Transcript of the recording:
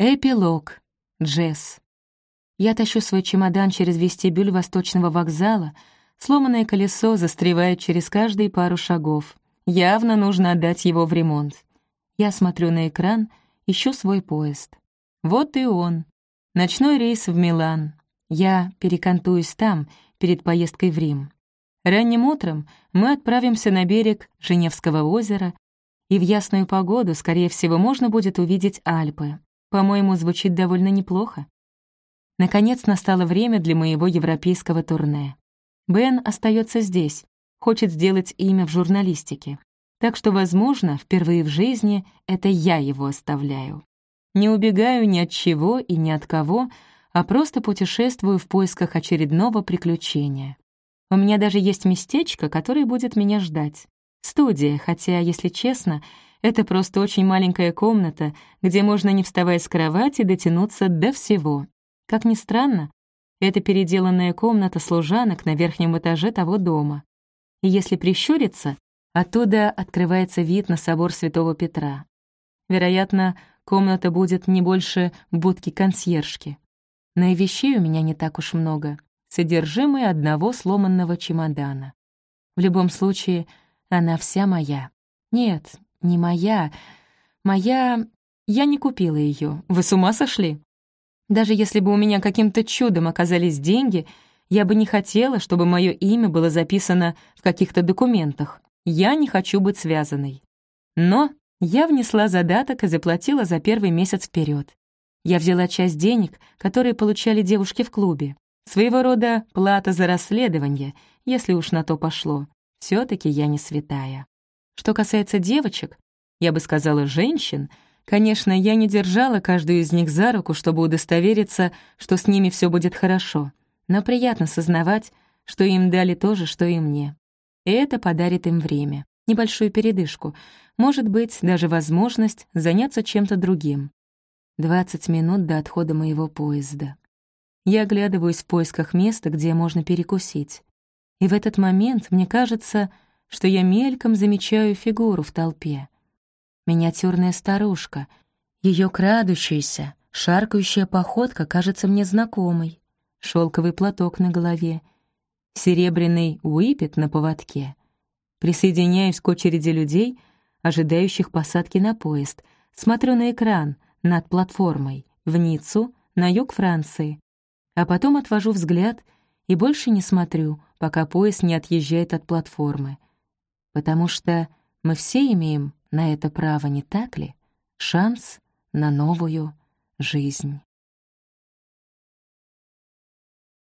Эпилог. Джесс. Я тащу свой чемодан через вестибюль Восточного вокзала. Сломанное колесо застревает через каждые пару шагов. Явно нужно отдать его в ремонт. Я смотрю на экран, ищу свой поезд. Вот и он. Ночной рейс в Милан. Я перекантуюсь там, перед поездкой в Рим. Ранним утром мы отправимся на берег Женевского озера, и в ясную погоду, скорее всего, можно будет увидеть Альпы. По-моему, звучит довольно неплохо. Наконец настало время для моего европейского турне. Бен остается здесь, хочет сделать имя в журналистике. Так что, возможно, впервые в жизни это я его оставляю. Не убегаю ни от чего и ни от кого, а просто путешествую в поисках очередного приключения. У меня даже есть местечко, которое будет меня ждать. Студия, хотя, если честно, это просто очень маленькая комната, где можно, не вставая с кровати, дотянуться до всего. Как ни странно, это переделанная комната служанок на верхнем этаже того дома. И если прищуриться, оттуда открывается вид на собор Святого Петра. Вероятно, комната будет не больше будки консьержки. Но и вещей у меня не так уж много. Содержимое одного сломанного чемодана. В любом случае, она вся моя. Нет, не моя. Моя... Я не купила ее. Вы с ума сошли? Даже если бы у меня каким-то чудом оказались деньги, я бы не хотела, чтобы мое имя было записано в каких-то документах. Я не хочу быть связанной. Но я внесла задаток и заплатила за первый месяц вперед. Я взяла часть денег, которые получали девушки в клубе. Своего рода плата за расследование, если уж на то пошло. все таки я не святая. Что касается девочек, я бы сказала женщин — Конечно, я не держала каждую из них за руку, чтобы удостовериться, что с ними все будет хорошо, но приятно сознавать, что им дали то же, что и мне. И это подарит им время, небольшую передышку, может быть, даже возможность заняться чем-то другим. 20 минут до отхода моего поезда. Я оглядываюсь в поисках места, где можно перекусить. И в этот момент мне кажется, что я мельком замечаю фигуру в толпе — миниатюрная старушка. Ее крадущаяся, шаркающая походка кажется мне знакомой. Шелковый платок на голове, серебряный уипет на поводке. Присоединяюсь к очереди людей, ожидающих посадки на поезд. Смотрю на экран над платформой, в Ниццу, на юг Франции. А потом отвожу взгляд и больше не смотрю, пока поезд не отъезжает от платформы. Потому что мы все имеем на это право, не так ли? Шанс на новую жизнь.